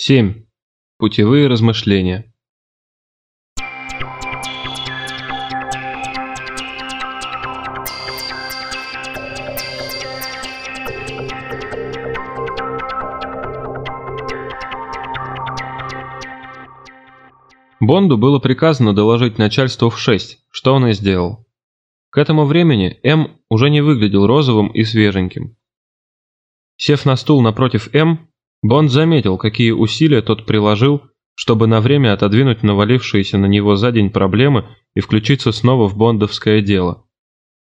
7. Путевые размышления. Бонду было приказано доложить начальству в 6, что он и сделал. К этому времени М уже не выглядел розовым и свеженьким. Сев на стул напротив М, Бонд заметил, какие усилия тот приложил, чтобы на время отодвинуть навалившиеся на него за день проблемы и включиться снова в бондовское дело.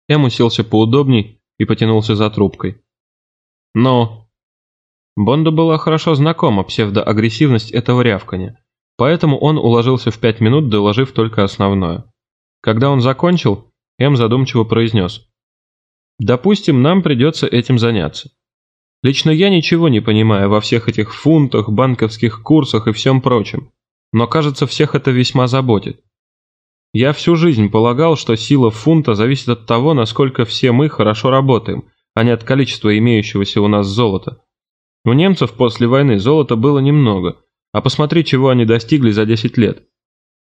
Эм уселся поудобней и потянулся за трубкой. Но Бонду была хорошо знакома псевдоагрессивность этого рявкания, поэтому он уложился в пять минут, доложив только основное. Когда он закончил, М задумчиво произнес. «Допустим, нам придется этим заняться. Лично я ничего не понимаю во всех этих фунтах, банковских курсах и всем прочем, но кажется, всех это весьма заботит. Я всю жизнь полагал, что сила фунта зависит от того, насколько все мы хорошо работаем, а не от количества имеющегося у нас золота. У немцев после войны золота было немного, а посмотри, чего они достигли за 10 лет.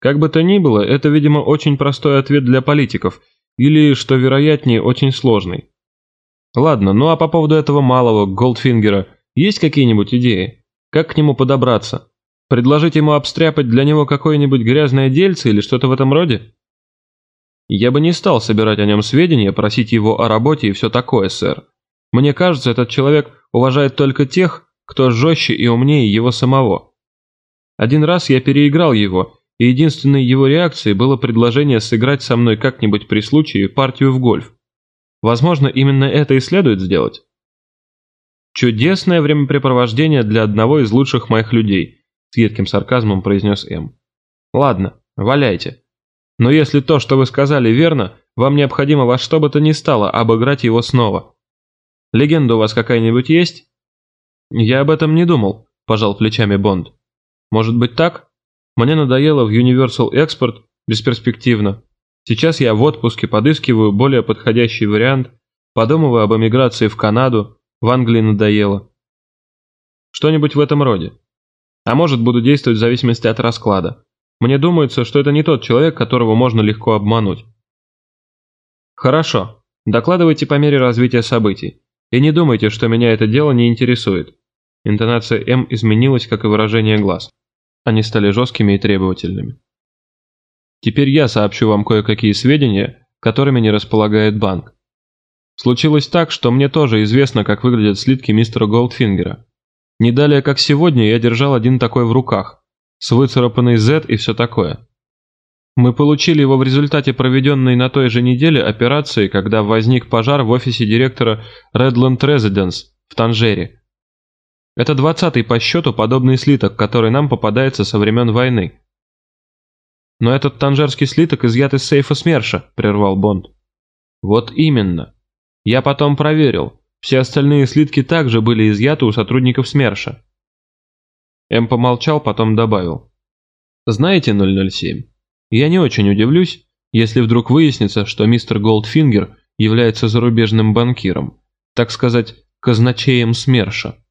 Как бы то ни было, это, видимо, очень простой ответ для политиков, или, что вероятнее, очень сложный. Ладно, ну а по поводу этого малого Голдфингера есть какие-нибудь идеи? Как к нему подобраться? Предложить ему обстряпать для него какое-нибудь грязное дельце или что-то в этом роде? Я бы не стал собирать о нем сведения, просить его о работе и все такое, сэр. Мне кажется, этот человек уважает только тех, кто жестче и умнее его самого. Один раз я переиграл его, и единственной его реакцией было предложение сыграть со мной как-нибудь при случае партию в гольф. Возможно, именно это и следует сделать. «Чудесное времяпрепровождение для одного из лучших моих людей», с едким сарказмом произнес М. «Ладно, валяйте. Но если то, что вы сказали, верно, вам необходимо во что бы то ни стало обыграть его снова. Легенда у вас какая-нибудь есть?» «Я об этом не думал», – пожал плечами Бонд. «Может быть так? Мне надоело в Universal Export бесперспективно. Сейчас я в отпуске подыскиваю более подходящий вариант, подумываю об эмиграции в Канаду, в Англии надоело. Что-нибудь в этом роде. А может, буду действовать в зависимости от расклада. Мне думается, что это не тот человек, которого можно легко обмануть. Хорошо. Докладывайте по мере развития событий. И не думайте, что меня это дело не интересует. Интонация М изменилась, как и выражение глаз. Они стали жесткими и требовательными. Теперь я сообщу вам кое-какие сведения, которыми не располагает банк. Случилось так, что мне тоже известно, как выглядят слитки мистера Голдфингера. Не далее, как сегодня, я держал один такой в руках, с выцарапанной Z и все такое. Мы получили его в результате проведенной на той же неделе операции, когда возник пожар в офисе директора Redland Residence в Танжере. Это двадцатый по счету подобный слиток, который нам попадается со времен войны. «Но этот танжерский слиток изъят из сейфа СМЕРШа», — прервал Бонд. «Вот именно. Я потом проверил. Все остальные слитки также были изъяты у сотрудников СМЕРШа». М помолчал, потом добавил. «Знаете, 007, я не очень удивлюсь, если вдруг выяснится, что мистер Голдфингер является зарубежным банкиром, так сказать, казначеем СМЕРШа.